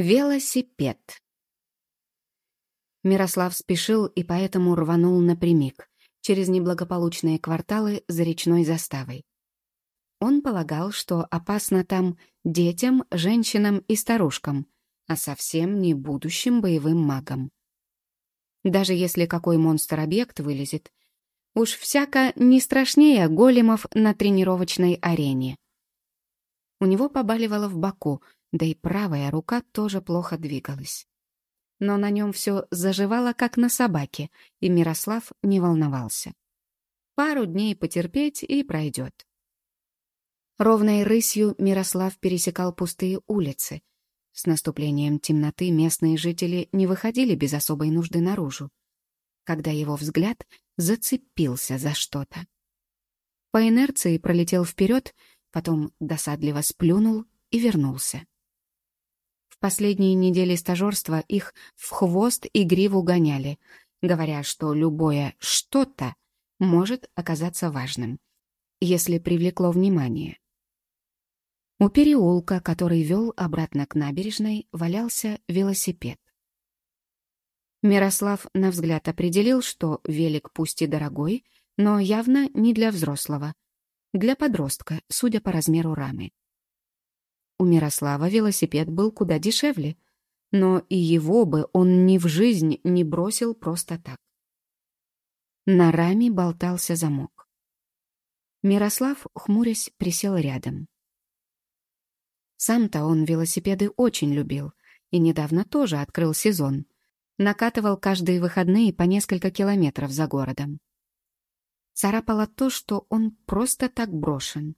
Велосипед. Мирослав спешил и поэтому рванул напрямик, через неблагополучные кварталы за речной заставой. Он полагал, что опасно там детям, женщинам и старушкам, а совсем не будущим боевым магам. Даже если какой монстр-объект вылезет, уж всяко не страшнее големов на тренировочной арене. У него побаливало в боку, да и правая рука тоже плохо двигалась. Но на нем все заживало, как на собаке, и Мирослав не волновался. Пару дней потерпеть и пройдет. Ровной рысью Мирослав пересекал пустые улицы. С наступлением темноты местные жители не выходили без особой нужды наружу, когда его взгляд зацепился за что-то. По инерции пролетел вперед, потом досадливо сплюнул и вернулся. Последние недели стажерства их в хвост и гриву гоняли, говоря, что любое «что-то» может оказаться важным, если привлекло внимание. У переулка, который вел обратно к набережной, валялся велосипед. Мирослав на взгляд определил, что велик пусть и дорогой, но явно не для взрослого, для подростка, судя по размеру рамы. У Мирослава велосипед был куда дешевле, но и его бы он ни в жизнь не бросил просто так. На раме болтался замок. Мирослав, хмурясь, присел рядом. Сам-то он велосипеды очень любил и недавно тоже открыл сезон. Накатывал каждые выходные по несколько километров за городом. Царапало то, что он просто так брошен.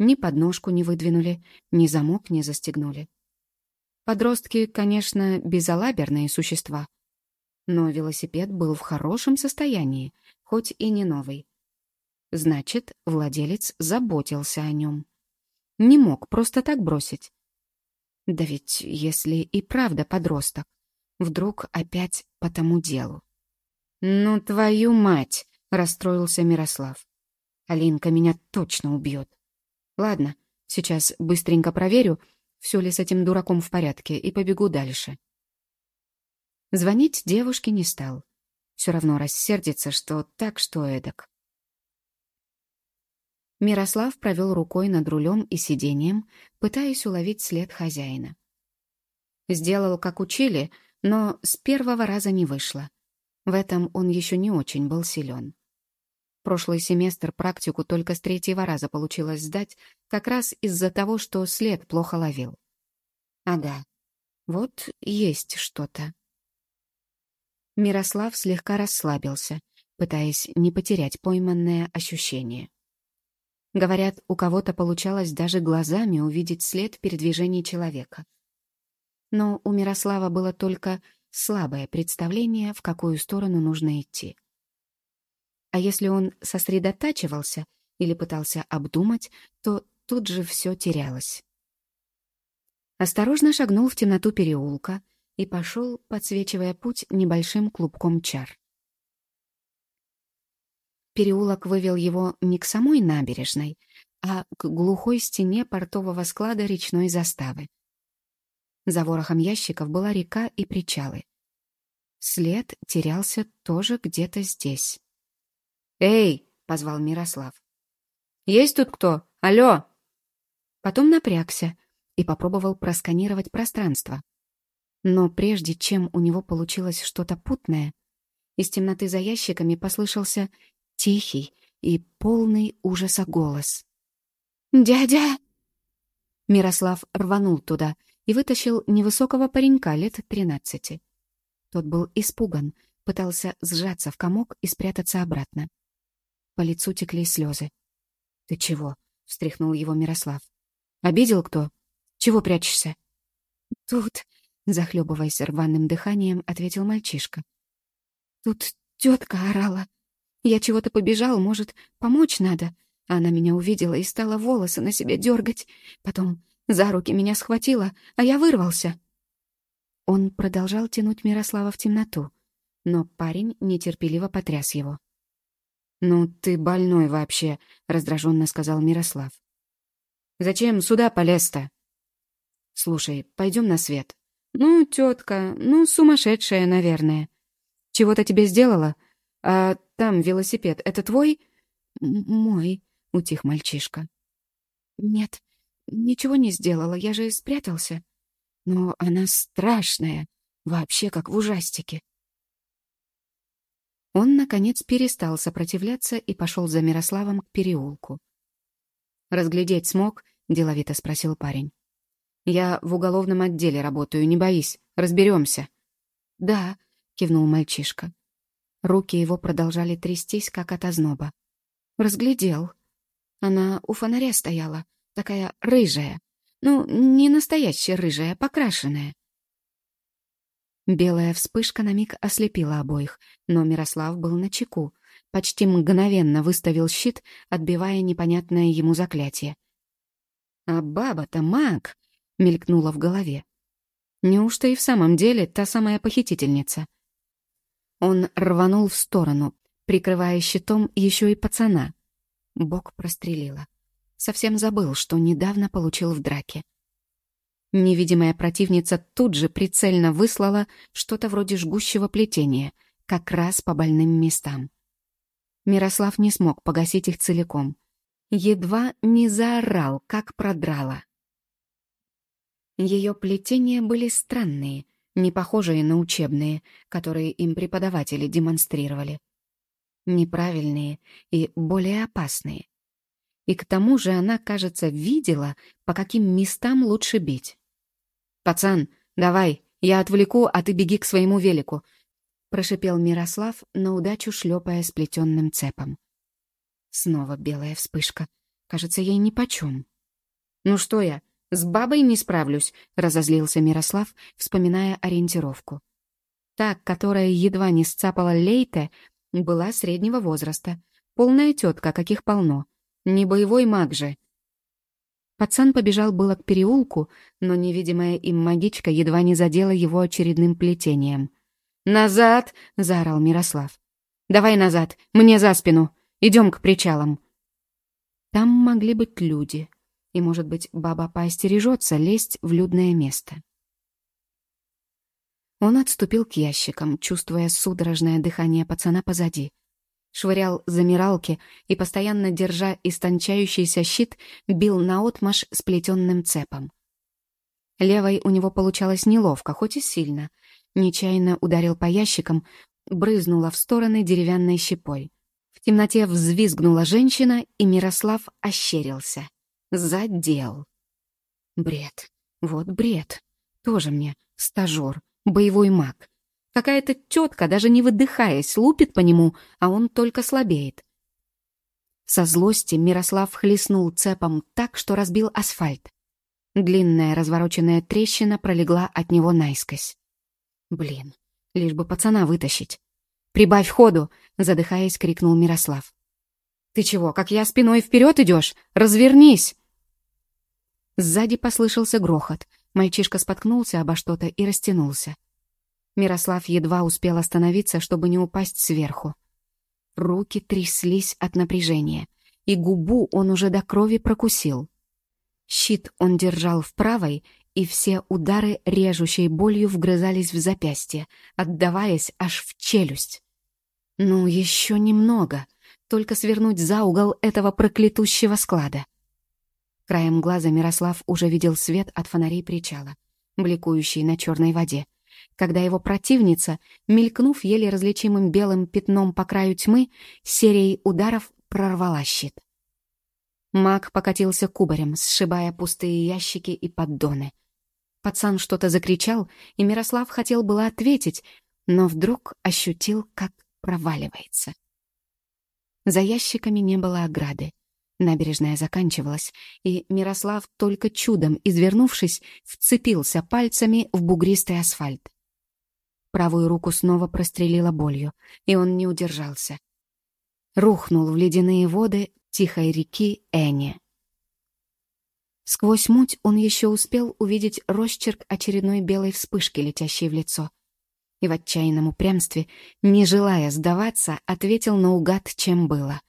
Ни подножку не выдвинули, ни замок не застегнули. Подростки, конечно, безалаберные существа, но велосипед был в хорошем состоянии, хоть и не новый. Значит, владелец заботился о нем. Не мог просто так бросить. Да ведь если и правда подросток, вдруг опять по тому делу. «Ну, твою мать!» — расстроился Мирослав. «Алинка меня точно убьет. Ладно, сейчас быстренько проверю, все ли с этим дураком в порядке, и побегу дальше. Звонить девушке не стал. Все равно рассердится, что так, что эдак. Мирослав провел рукой над рулем и сиденьем, пытаясь уловить след хозяина. Сделал, как учили, но с первого раза не вышло. В этом он еще не очень был силен. Прошлый семестр практику только с третьего раза получилось сдать, как раз из-за того, что след плохо ловил. Ага, вот есть что-то. Мирослав слегка расслабился, пытаясь не потерять пойманное ощущение. Говорят, у кого-то получалось даже глазами увидеть след передвижения человека. Но у Мирослава было только слабое представление, в какую сторону нужно идти. А если он сосредотачивался или пытался обдумать, то тут же все терялось. Осторожно шагнул в темноту переулка и пошел, подсвечивая путь небольшим клубком чар. Переулок вывел его не к самой набережной, а к глухой стене портового склада речной заставы. За ворохом ящиков была река и причалы. След терялся тоже где-то здесь. «Эй!» — позвал Мирослав. «Есть тут кто? Алло!» Потом напрягся и попробовал просканировать пространство. Но прежде чем у него получилось что-то путное, из темноты за ящиками послышался тихий и полный ужаса голос. «Дядя!» Мирослав рванул туда и вытащил невысокого паренька лет тринадцати. Тот был испуган, пытался сжаться в комок и спрятаться обратно. По лицу текли слезы. «Ты чего?» — встряхнул его Мирослав. «Обидел кто? Чего прячешься?» «Тут...» — захлебываясь рваным дыханием, ответил мальчишка. «Тут тетка орала. Я чего-то побежал, может, помочь надо?» Она меня увидела и стала волосы на себе дергать. Потом за руки меня схватила, а я вырвался. Он продолжал тянуть Мирослава в темноту, но парень нетерпеливо потряс его. «Ну, ты больной вообще», — раздраженно сказал Мирослав. «Зачем сюда полез-то?» «Слушай, пойдем на свет. «Ну, тетка, ну, сумасшедшая, наверное. Чего-то тебе сделала? А там велосипед, это твой?» «Мой», — утих мальчишка. «Нет, ничего не сделала, я же спрятался. Но она страшная, вообще как в ужастике». Он, наконец, перестал сопротивляться и пошел за Мирославом к переулку. «Разглядеть смог?» — деловито спросил парень. «Я в уголовном отделе работаю, не боись, разберемся». «Да», — кивнул мальчишка. Руки его продолжали трястись, как от озноба. «Разглядел. Она у фонаря стояла, такая рыжая. Ну, не настоящая рыжая, покрашенная. Белая вспышка на миг ослепила обоих, но Мирослав был на чеку, почти мгновенно выставил щит, отбивая непонятное ему заклятие. «А баба-то маг!» — мелькнула в голове. «Неужто и в самом деле та самая похитительница?» Он рванул в сторону, прикрывая щитом еще и пацана. Бок прострелила. Совсем забыл, что недавно получил в драке. Невидимая противница тут же прицельно выслала что-то вроде жгущего плетения, как раз по больным местам. Мирослав не смог погасить их целиком. Едва не заорал, как продрала. Ее плетения были странные, не похожие на учебные, которые им преподаватели демонстрировали. Неправильные и более опасные. И к тому же она, кажется, видела, по каким местам лучше бить. «Пацан, давай, я отвлеку, а ты беги к своему велику», — прошипел Мирослав, на удачу шлепая сплетенным цепом. Снова белая вспышка. Кажется, ей нипочем. «Ну что я, с бабой не справлюсь», — разозлился Мирослав, вспоминая ориентировку. Та, которая едва не сцапала Лейте, была среднего возраста. Полная тетка, каких полно. Не боевой маг же. Пацан побежал было к переулку, но невидимая им магичка едва не задела его очередным плетением. «Назад!» — заорал Мирослав. «Давай назад! Мне за спину! Идем к причалам!» Там могли быть люди, и, может быть, баба поостережется лезть в людное место. Он отступил к ящикам, чувствуя судорожное дыхание пацана позади швырял замиралки и, постоянно держа истончающийся щит, бил наотмашь сплетенным цепом. Левой у него получалось неловко, хоть и сильно. Нечаянно ударил по ящикам, брызнула в стороны деревянной щепой. В темноте взвизгнула женщина, и Мирослав ощерился. Задел. Бред. Вот бред. Тоже мне стажер, боевой маг. Какая-то тетка, даже не выдыхаясь, лупит по нему, а он только слабеет. Со злости Мирослав хлестнул цепом так, что разбил асфальт. Длинная развороченная трещина пролегла от него наискось. «Блин, лишь бы пацана вытащить». «Прибавь ходу!» — задыхаясь, крикнул Мирослав. «Ты чего, как я спиной вперед идешь? Развернись!» Сзади послышался грохот. Мальчишка споткнулся обо что-то и растянулся. Мирослав едва успел остановиться, чтобы не упасть сверху. Руки тряслись от напряжения, и губу он уже до крови прокусил. Щит он держал в правой, и все удары режущей болью вгрызались в запястье, отдаваясь аж в челюсть. Ну, еще немного, только свернуть за угол этого проклятущего склада. Краем глаза Мирослав уже видел свет от фонарей причала, бликующий на черной воде, когда его противница, мелькнув еле различимым белым пятном по краю тьмы, серией ударов прорвала щит. Маг покатился кубарем, сшибая пустые ящики и поддоны. Пацан что-то закричал, и Мирослав хотел было ответить, но вдруг ощутил, как проваливается. За ящиками не было ограды. Набережная заканчивалась, и Мирослав, только чудом извернувшись, вцепился пальцами в бугристый асфальт. Правую руку снова прострелила болью, и он не удержался. Рухнул в ледяные воды тихой реки Эни. Сквозь муть он еще успел увидеть росчерк очередной белой вспышки, летящей в лицо. И в отчаянном упрямстве, не желая сдаваться, ответил наугад, чем было.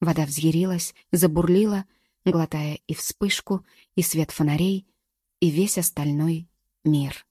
Вода взъярилась, забурлила, глотая и вспышку, и свет фонарей, и весь остальной мир.